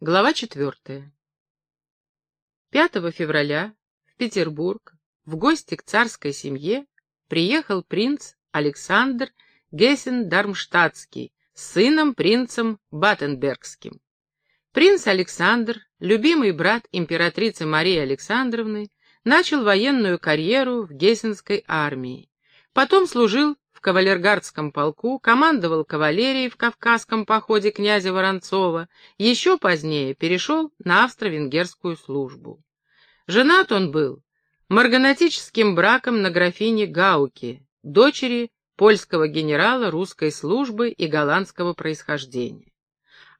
Глава четвертая. 5 февраля в Петербург в гости к царской семье приехал принц Александр Гессен-Дармштадтский с сыном принцем Баттенбергским. Принц Александр, любимый брат императрицы Марии Александровны, начал военную карьеру в Гессенской армии. Потом служил кавалергардском полку, командовал кавалерией в Кавказском походе князя Воронцова, еще позднее перешел на австро-венгерскую службу. Женат он был марганатическим браком на графине Гауке, дочери польского генерала русской службы и голландского происхождения.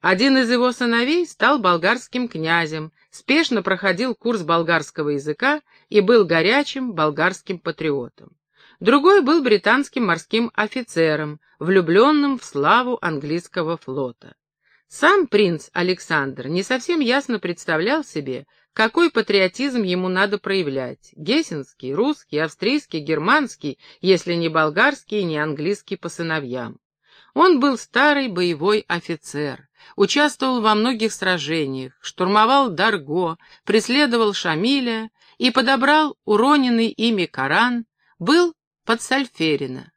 Один из его сыновей стал болгарским князем, спешно проходил курс болгарского языка и был горячим болгарским патриотом. Другой был британским морским офицером, влюбленным в славу английского флота. Сам принц Александр не совсем ясно представлял себе, какой патриотизм ему надо проявлять — гессенский, русский, австрийский, германский, если не болгарский и не английский по сыновьям. Он был старый боевой офицер, участвовал во многих сражениях, штурмовал Дарго, преследовал Шамиля и подобрал уроненный ими Коран, был под Сальферина.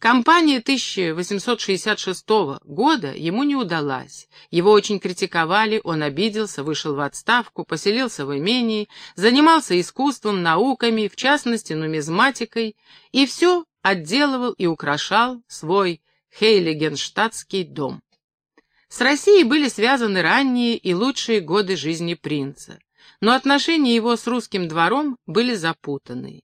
Кампания 1866 года ему не удалась. Его очень критиковали, он обиделся, вышел в отставку, поселился в имении, занимался искусством, науками, в частности нумизматикой, и все отделывал и украшал свой Хейлигенштадтский дом. С Россией были связаны ранние и лучшие годы жизни принца, но отношения его с русским двором были запутанные.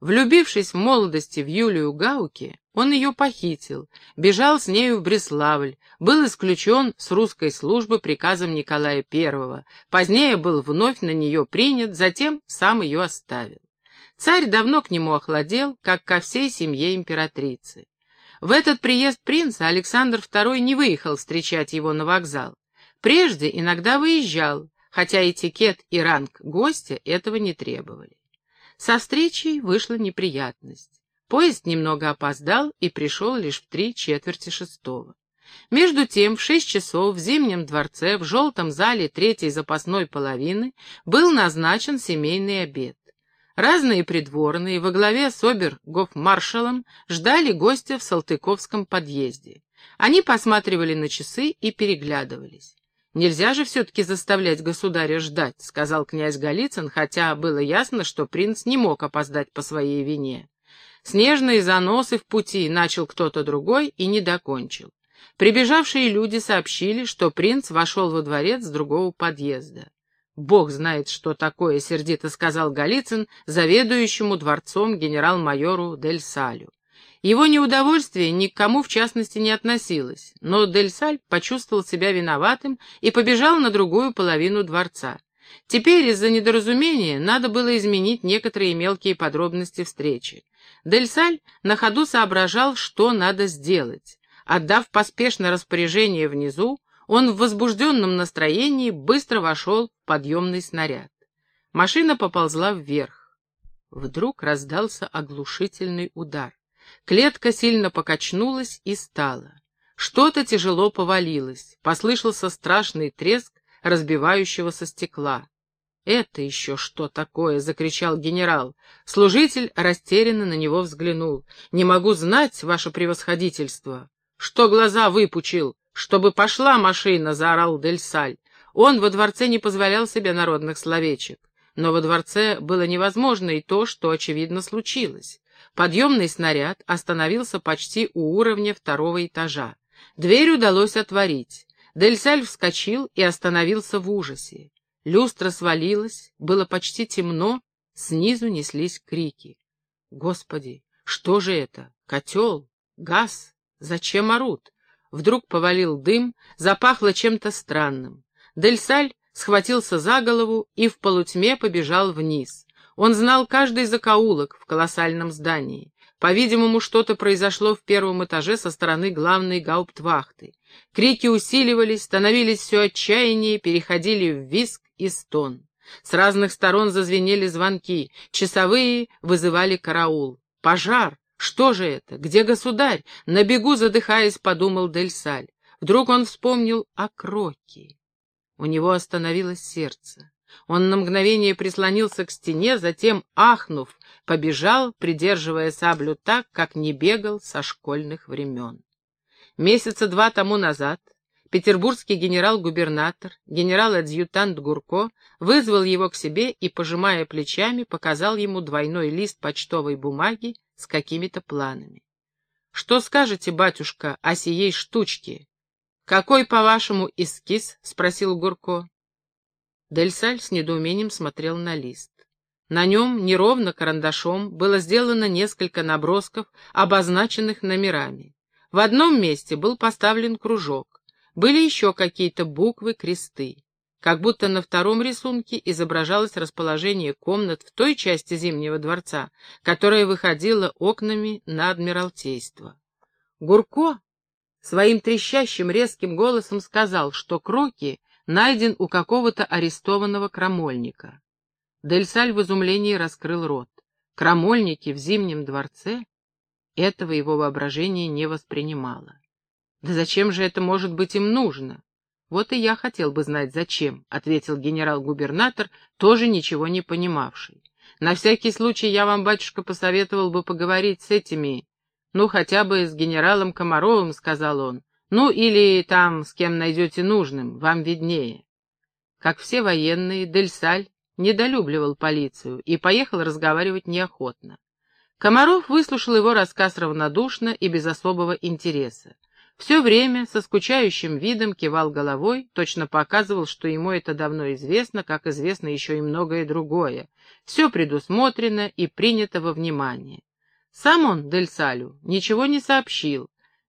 Влюбившись в молодости в Юлию Гауке, он ее похитил, бежал с нею в Бреславль, был исключен с русской службы приказом Николая I, позднее был вновь на нее принят, затем сам ее оставил. Царь давно к нему охладел, как ко всей семье императрицы. В этот приезд принца Александр II не выехал встречать его на вокзал. Прежде иногда выезжал, хотя этикет и ранг гостя этого не требовали. Со встречей вышла неприятность. Поезд немного опоздал и пришел лишь в три четверти шестого. Между тем, в шесть часов в Зимнем дворце в желтом зале третьей запасной половины был назначен семейный обед. Разные придворные во главе с обер-гофмаршалом ждали гостя в Салтыковском подъезде. Они посматривали на часы и переглядывались. «Нельзя же все-таки заставлять государя ждать», — сказал князь Голицын, хотя было ясно, что принц не мог опоздать по своей вине. Снежные заносы в пути начал кто-то другой и не докончил. Прибежавшие люди сообщили, что принц вошел во дворец с другого подъезда. «Бог знает, что такое», — сердито сказал Голицын заведующему дворцом генерал-майору Дель Салю. Его неудовольствие ни к кому в частности не относилось, но Дель Саль почувствовал себя виноватым и побежал на другую половину дворца. Теперь из-за недоразумения надо было изменить некоторые мелкие подробности встречи. Дель Саль на ходу соображал, что надо сделать. Отдав поспешное распоряжение внизу, он в возбужденном настроении быстро вошел в подъемный снаряд. Машина поползла вверх. Вдруг раздался оглушительный удар. Клетка сильно покачнулась и стала. Что-то тяжело повалилось, послышался страшный треск разбивающегося стекла. «Это еще что такое?» — закричал генерал. Служитель растерянно на него взглянул. «Не могу знать, ваше превосходительство». «Что глаза выпучил? Чтобы пошла машина!» — заорал Дельсаль. Он во дворце не позволял себе народных словечек. Но во дворце было невозможно и то, что, очевидно, случилось. Подъемный снаряд остановился почти у уровня второго этажа. Дверь удалось отворить. Дельсаль вскочил и остановился в ужасе. Люстра свалилась, было почти темно, снизу неслись крики. Господи, что же это? Котел? Газ? Зачем орут? Вдруг повалил дым, запахло чем-то странным. Дельсаль схватился за голову и в полутьме побежал вниз. Он знал каждый закоулок в колоссальном здании. По-видимому, что-то произошло в первом этаже со стороны главной гауптвахты. Крики усиливались, становились все отчаяннее, переходили в виск и стон. С разных сторон зазвенели звонки, часовые вызывали караул. «Пожар! Что же это? Где государь?» На бегу, задыхаясь, подумал Дель Саль. Вдруг он вспомнил о Кроке. У него остановилось сердце. Он на мгновение прислонился к стене, затем, ахнув, побежал, придерживая саблю так, как не бегал со школьных времен. Месяца два тому назад петербургский генерал-губернатор, генерал-адъютант Гурко, вызвал его к себе и, пожимая плечами, показал ему двойной лист почтовой бумаги с какими-то планами. «Что скажете, батюшка, о сией штучке?» «Какой, по-вашему, эскиз?» — спросил Гурко. Дельсаль с недоумением смотрел на лист. На нем неровно карандашом было сделано несколько набросков, обозначенных номерами. В одном месте был поставлен кружок. Были еще какие-то буквы, кресты. Как будто на втором рисунке изображалось расположение комнат в той части Зимнего дворца, которая выходила окнами на Адмиралтейство. Гурко своим трещащим резким голосом сказал, что Кроки найден у какого-то арестованного крамольника. Дельсаль в изумлении раскрыл рот. Крамольники в Зимнем дворце? Этого его воображение не воспринимало. Да зачем же это может быть им нужно? Вот и я хотел бы знать, зачем, — ответил генерал-губернатор, тоже ничего не понимавший. На всякий случай я вам, батюшка, посоветовал бы поговорить с этими, ну, хотя бы с генералом Комаровым, — сказал он. Ну, или там, с кем найдете нужным, вам виднее. Как все военные, Дельсаль недолюбливал полицию и поехал разговаривать неохотно. Комаров выслушал его рассказ равнодушно и без особого интереса. Все время со скучающим видом кивал головой, точно показывал, что ему это давно известно, как известно еще и многое другое. Все предусмотрено и принято во внимание. Сам он, Дельсалю, ничего не сообщил,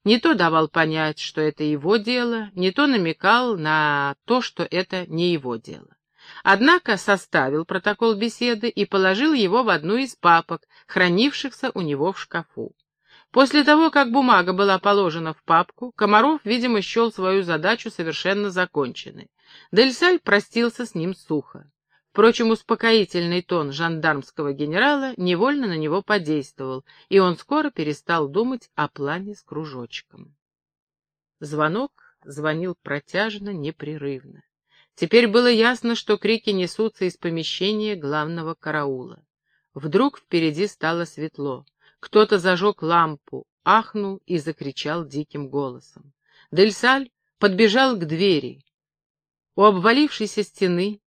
не то давал понять, что это его дело, не то намекал на то, что это не его дело. Однако составил протокол беседы и положил его в одну из папок, хранившихся у него в шкафу. После того, как бумага была положена в папку, Комаров, видимо, счел свою задачу совершенно законченной. Дельсаль простился с ним сухо. Впрочем, успокоительный тон жандармского генерала невольно на него подействовал, и он скоро перестал думать о плане с кружочком. Звонок звонил протяжно, непрерывно. Теперь было ясно, что крики несутся из помещения главного караула. Вдруг впереди стало светло. Кто-то зажег лампу, ахнул и закричал диким голосом. Дельсаль подбежал к двери. У обвалившейся стены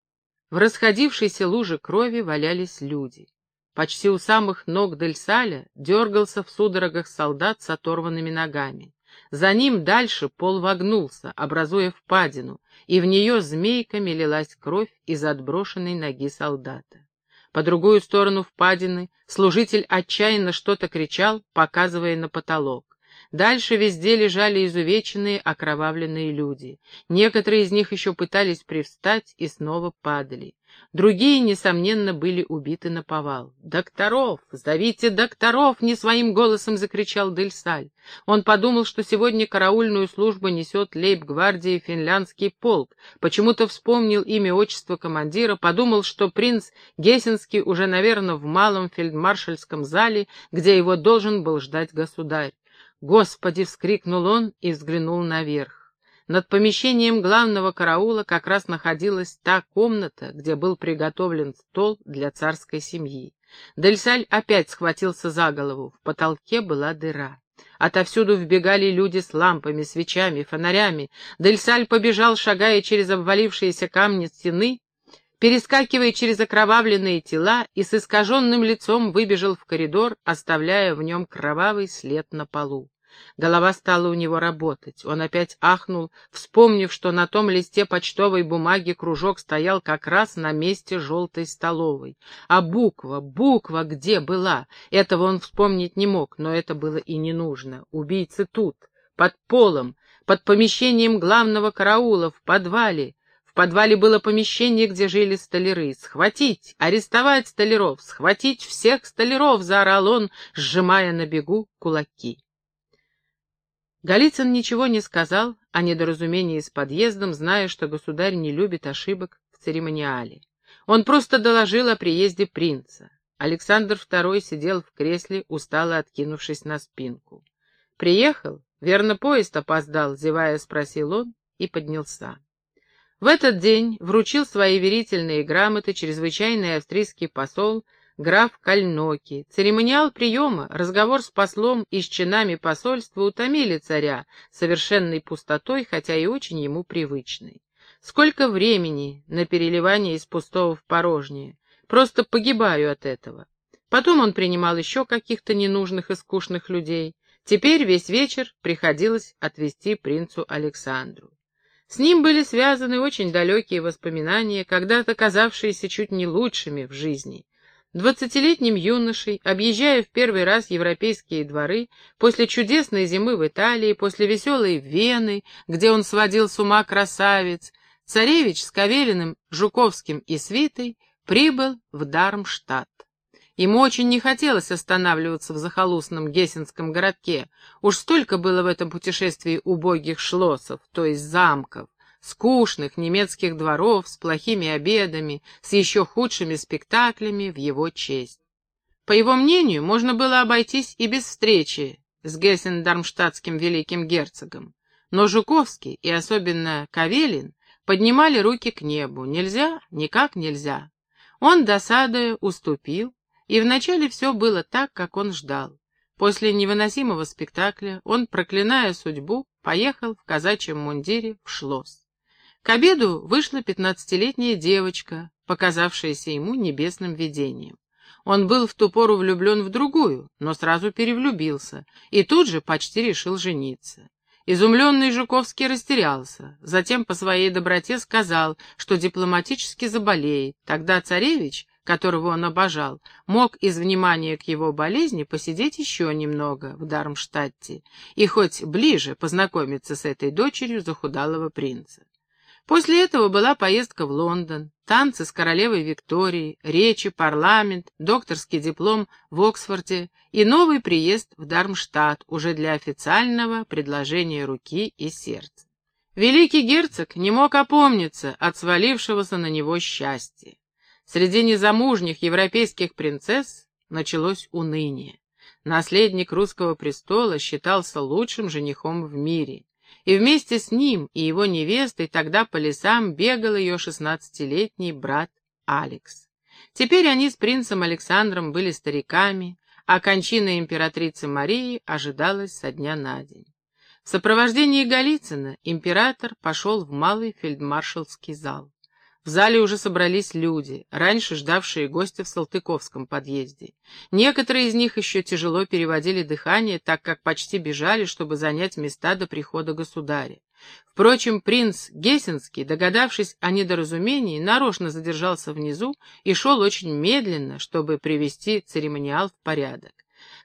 в расходившейся луже крови валялись люди. Почти у самых ног Дельсаля дергался в судорогах солдат с оторванными ногами. За ним дальше пол вогнулся, образуя впадину, и в нее змейками лилась кровь из отброшенной ноги солдата. По другую сторону впадины служитель отчаянно что-то кричал, показывая на потолок. Дальше везде лежали изувеченные, окровавленные люди. Некоторые из них еще пытались привстать и снова падали. Другие, несомненно, были убиты на повал. «Докторов! Зовите докторов!» — не своим голосом закричал Дельсаль. Он подумал, что сегодня караульную службу несет лейб-гвардии финляндский полк. Почему-то вспомнил имя отчество командира, подумал, что принц Гессенский уже, наверное, в малом фельдмаршальском зале, где его должен был ждать государь. «Господи!» — вскрикнул он и взглянул наверх. Над помещением главного караула как раз находилась та комната, где был приготовлен стол для царской семьи. Дельсаль опять схватился за голову. В потолке была дыра. Отовсюду вбегали люди с лампами, свечами, фонарями. Дельсаль побежал, шагая через обвалившиеся камни стены, перескакивая через окровавленные тела и с искаженным лицом выбежал в коридор, оставляя в нем кровавый след на полу. Голова стала у него работать. Он опять ахнул, вспомнив, что на том листе почтовой бумаги кружок стоял как раз на месте желтой столовой. А буква, буква где была? Этого он вспомнить не мог, но это было и не нужно. Убийцы тут, под полом, под помещением главного караула, в подвале. В подвале было помещение, где жили столяры. «Схватить! Арестовать столяров! Схватить всех столяров!» — заорал он, сжимая на бегу кулаки. Голицын ничего не сказал о недоразумении с подъездом, зная, что государь не любит ошибок в церемониале. Он просто доложил о приезде принца. Александр II сидел в кресле, устало откинувшись на спинку. «Приехал? Верно, поезд опоздал», — зевая спросил он и поднялся. В этот день вручил свои верительные грамоты чрезвычайный австрийский посол граф Кальноки. Церемониал приема, разговор с послом и с чинами посольства утомили царя, совершенной пустотой, хотя и очень ему привычной. Сколько времени на переливание из пустого в порожнее. Просто погибаю от этого. Потом он принимал еще каких-то ненужных и скучных людей. Теперь весь вечер приходилось отвезти принцу Александру. С ним были связаны очень далекие воспоминания, когда-то казавшиеся чуть не лучшими в жизни. Двадцатилетним юношей, объезжая в первый раз европейские дворы, после чудесной зимы в Италии, после веселой Вены, где он сводил с ума красавиц, царевич с Кавелиным, Жуковским и Свитой прибыл в Дармштадт. Ему очень не хотелось останавливаться в захолустном гессенском городке. Уж столько было в этом путешествии убогих шлоссов, то есть замков, скучных немецких дворов с плохими обедами, с еще худшими спектаклями в его честь. По его мнению, можно было обойтись и без встречи с Гессен-Дармштадтским великим герцогом. Но Жуковский и особенно Кавелин поднимали руки к небу. Нельзя, никак нельзя. Он, досадуя, уступил, и вначале все было так, как он ждал. После невыносимого спектакля он, проклиная судьбу, поехал в казачьем мундире в Шлосс. К обеду вышла пятнадцатилетняя девочка, показавшаяся ему небесным видением. Он был в ту пору влюблен в другую, но сразу перевлюбился, и тут же почти решил жениться. Изумленный Жуковский растерялся, затем по своей доброте сказал, что дипломатически заболеет. Тогда царевич которого он обожал, мог из внимания к его болезни посидеть еще немного в Дармштадте и хоть ближе познакомиться с этой дочерью захудалого принца. После этого была поездка в Лондон, танцы с королевой Викторией, речи, парламент, докторский диплом в Оксфорде и новый приезд в Дармштадт уже для официального предложения руки и сердца. Великий герцог не мог опомниться от свалившегося на него счастья. Среди незамужних европейских принцесс началось уныние. Наследник русского престола считался лучшим женихом в мире. И вместе с ним и его невестой тогда по лесам бегал ее шестнадцатилетний брат Алекс. Теперь они с принцем Александром были стариками, а кончина императрицы Марии ожидалась со дня на день. В сопровождении Голицына император пошел в малый фельдмаршалский зал. В зале уже собрались люди, раньше ждавшие гостя в Салтыковском подъезде. Некоторые из них еще тяжело переводили дыхание, так как почти бежали, чтобы занять места до прихода государя. Впрочем, принц Гессенский, догадавшись о недоразумении, нарочно задержался внизу и шел очень медленно, чтобы привести церемониал в порядок.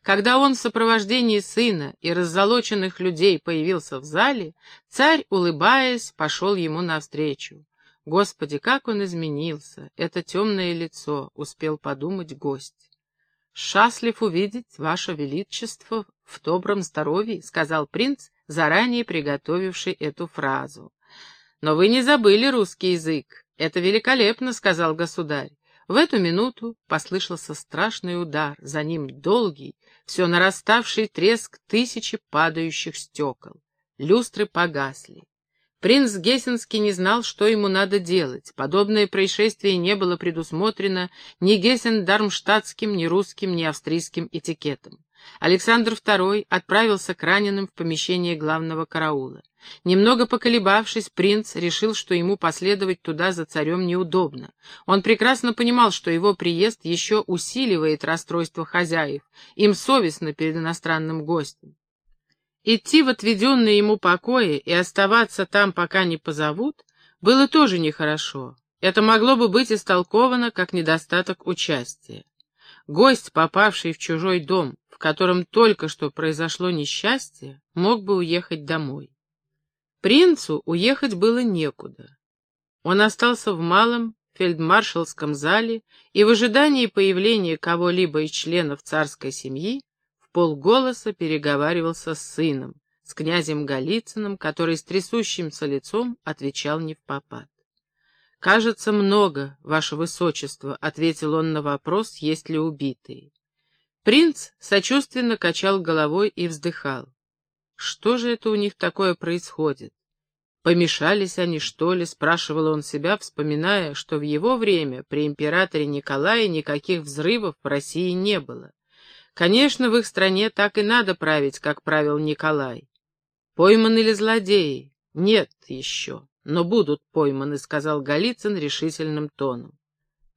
Когда он в сопровождении сына и раззолоченных людей появился в зале, царь, улыбаясь, пошел ему навстречу. Господи, как он изменился! Это темное лицо, успел подумать гость. «Счастлив увидеть, ваше величество, в добром здоровье», — сказал принц, заранее приготовивший эту фразу. «Но вы не забыли русский язык. Это великолепно», — сказал государь. В эту минуту послышался страшный удар, за ним долгий, все нараставший треск тысячи падающих стекол. Люстры погасли. Принц Гессенский не знал, что ему надо делать. Подобное происшествие не было предусмотрено ни Гессен-Дармштадтским, ни русским, ни австрийским этикетом. Александр II отправился к раненым в помещение главного караула. Немного поколебавшись, принц решил, что ему последовать туда за царем неудобно. Он прекрасно понимал, что его приезд еще усиливает расстройство хозяев. Им совестно перед иностранным гостем. Идти в отведенные ему покои и оставаться там, пока не позовут, было тоже нехорошо. Это могло бы быть истолковано как недостаток участия. Гость, попавший в чужой дом, в котором только что произошло несчастье, мог бы уехать домой. Принцу уехать было некуда. Он остался в малом фельдмаршалском зале и в ожидании появления кого-либо из членов царской семьи полголоса переговаривался с сыном, с князем Голицыным, который с трясущимся лицом отвечал не в попад. «Кажется, много, ваше высочество», — ответил он на вопрос, есть ли убитые. Принц сочувственно качал головой и вздыхал. Что же это у них такое происходит? Помешались они, что ли, спрашивал он себя, вспоминая, что в его время при императоре Николае никаких взрывов в России не было. Конечно, в их стране так и надо править, как правил Николай. Пойманы ли злодеи? Нет еще, но будут пойманы, сказал Голицын решительным тоном.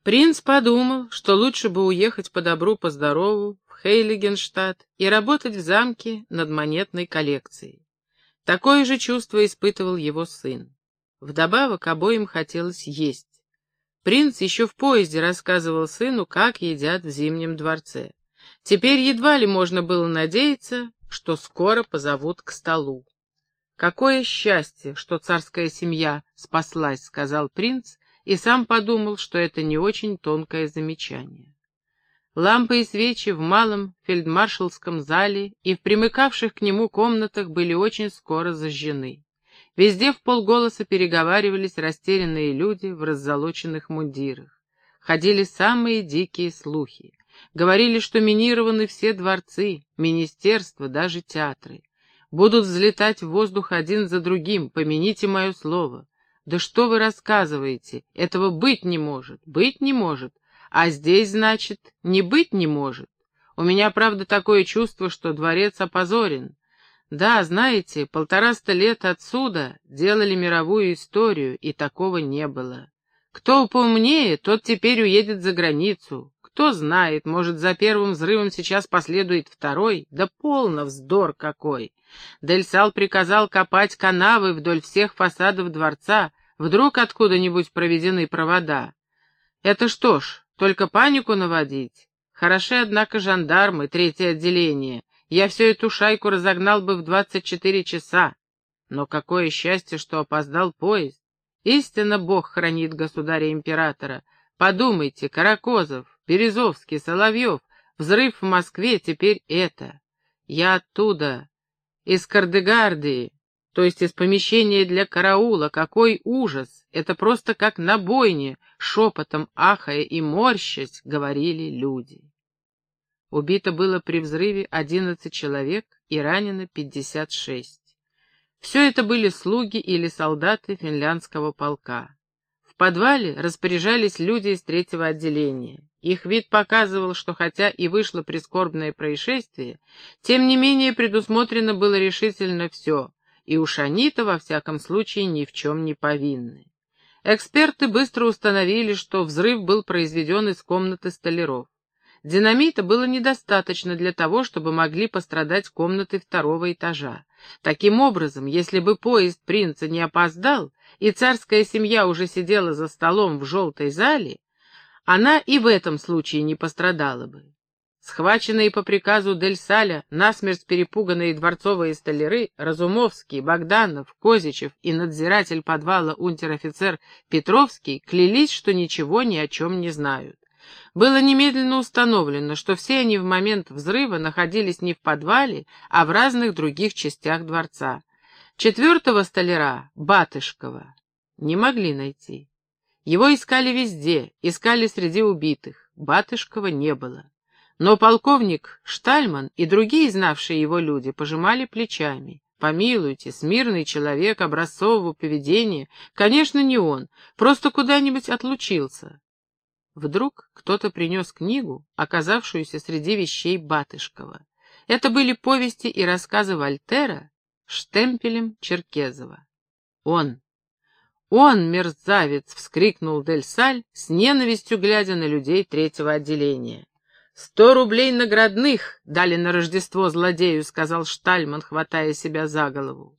Принц подумал, что лучше бы уехать по добру, по здорову в Хейлигенштадт и работать в замке над монетной коллекцией. Такое же чувство испытывал его сын. Вдобавок обоим хотелось есть. Принц еще в поезде рассказывал сыну, как едят в Зимнем дворце. Теперь едва ли можно было надеяться, что скоро позовут к столу. «Какое счастье, что царская семья спаслась», — сказал принц, и сам подумал, что это не очень тонкое замечание. Лампы и свечи в малом фельдмаршалском зале и в примыкавших к нему комнатах были очень скоро зажжены. Везде в полголоса переговаривались растерянные люди в раззолоченных мундирах. Ходили самые дикие слухи. Говорили, что минированы все дворцы, министерства, даже театры. Будут взлетать в воздух один за другим, помяните мое слово. Да что вы рассказываете? Этого быть не может, быть не может. А здесь, значит, не быть не может. У меня, правда, такое чувство, что дворец опозорен. Да, знаете, полтораста лет отсюда делали мировую историю, и такого не было. Кто поумнее, тот теперь уедет за границу. Кто знает, может, за первым взрывом сейчас последует второй? Да полно вздор какой! Дельсал приказал копать канавы вдоль всех фасадов дворца, вдруг откуда-нибудь проведены провода. Это что ж, только панику наводить? Хороши, однако, жандармы, третье отделение. Я всю эту шайку разогнал бы в двадцать четыре часа. Но какое счастье, что опоздал поезд. Истинно Бог хранит государя-императора. Подумайте, Каракозов, Березовский, Соловьев, взрыв в Москве, теперь это. Я оттуда, из Кардегардии, то есть из помещения для караула. Какой ужас! Это просто как на бойне, шепотом ахая и морщась, говорили люди. Убито было при взрыве одиннадцать человек и ранено пятьдесят шесть. Все это были слуги или солдаты финляндского полка. Подвале распоряжались люди из третьего отделения. Их вид показывал, что хотя и вышло прискорбное происшествие, тем не менее предусмотрено было решительно все, и уж они-то, во всяком случае, ни в чем не повинны. Эксперты быстро установили, что взрыв был произведен из комнаты столяров. Динамита было недостаточно для того, чтобы могли пострадать комнаты второго этажа. Таким образом, если бы поезд принца не опоздал, и царская семья уже сидела за столом в желтой зале, она и в этом случае не пострадала бы. Схваченные по приказу Дель Саля, насмерть перепуганные дворцовые столяры, Разумовский, Богданов, Козичев и надзиратель подвала унтер-офицер Петровский клялись, что ничего ни о чем не знают. Было немедленно установлено, что все они в момент взрыва находились не в подвале, а в разных других частях дворца. Четвертого столяра, Батышкова, не могли найти. Его искали везде, искали среди убитых. Батышкова не было. Но полковник Штальман и другие знавшие его люди пожимали плечами. Помилуйте, смирный человек образцового поведения, конечно, не он, просто куда-нибудь отлучился. Вдруг кто-то принес книгу, оказавшуюся среди вещей Батышкова. Это были повести и рассказы Вольтера штемпелем Черкезова. Он, «Он, мерзавец!» — вскрикнул Дель Саль, с ненавистью глядя на людей третьего отделения. «Сто рублей наградных дали на Рождество злодею», — сказал Штальман, хватая себя за голову.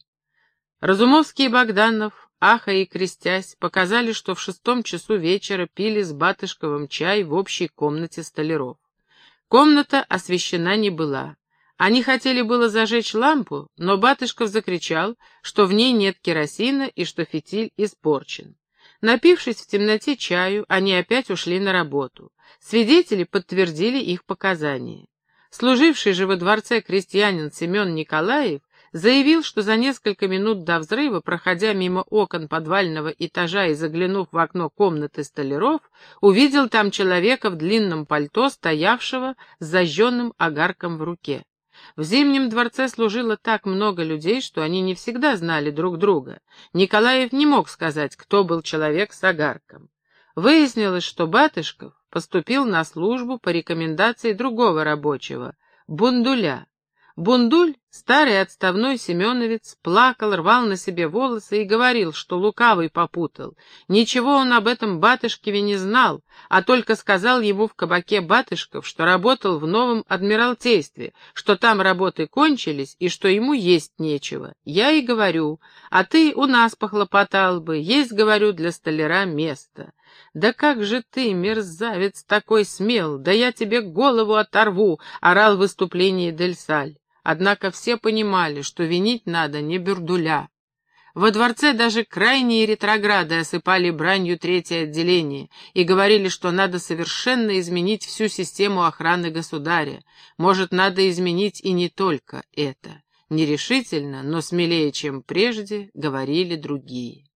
Разумовский и Богданов, ахая и крестясь, показали, что в шестом часу вечера пили с Батышковым чай в общей комнате столяров. Комната освещена не была. Они хотели было зажечь лампу, но Батышков закричал, что в ней нет керосина и что фитиль испорчен. Напившись в темноте чаю, они опять ушли на работу. Свидетели подтвердили их показания. Служивший же во дворце крестьянин Семен Николаев заявил, что за несколько минут до взрыва, проходя мимо окон подвального этажа и заглянув в окно комнаты столяров, увидел там человека в длинном пальто, стоявшего с зажженным огарком в руке. В Зимнем дворце служило так много людей, что они не всегда знали друг друга. Николаев не мог сказать, кто был человек с огарком. Выяснилось, что Батышков поступил на службу по рекомендации другого рабочего, Бундуля. Бундуль, старый отставной семеновец, плакал, рвал на себе волосы и говорил, что лукавый попутал. Ничего он об этом Батышкеве не знал, а только сказал ему в кабаке Батышков, что работал в новом адмиралтействе, что там работы кончились и что ему есть нечего. Я и говорю, а ты у нас похлопотал бы, есть, говорю, для столяра место. «Да как же ты, мерзавец, такой смел! Да я тебе голову оторву!» — орал в выступлении Дельсаль. Однако все понимали, что винить надо не Бердуля. Во дворце даже крайние ретрограды осыпали бранью третье отделение и говорили, что надо совершенно изменить всю систему охраны государя. Может, надо изменить и не только это. Нерешительно, но смелее, чем прежде, говорили другие.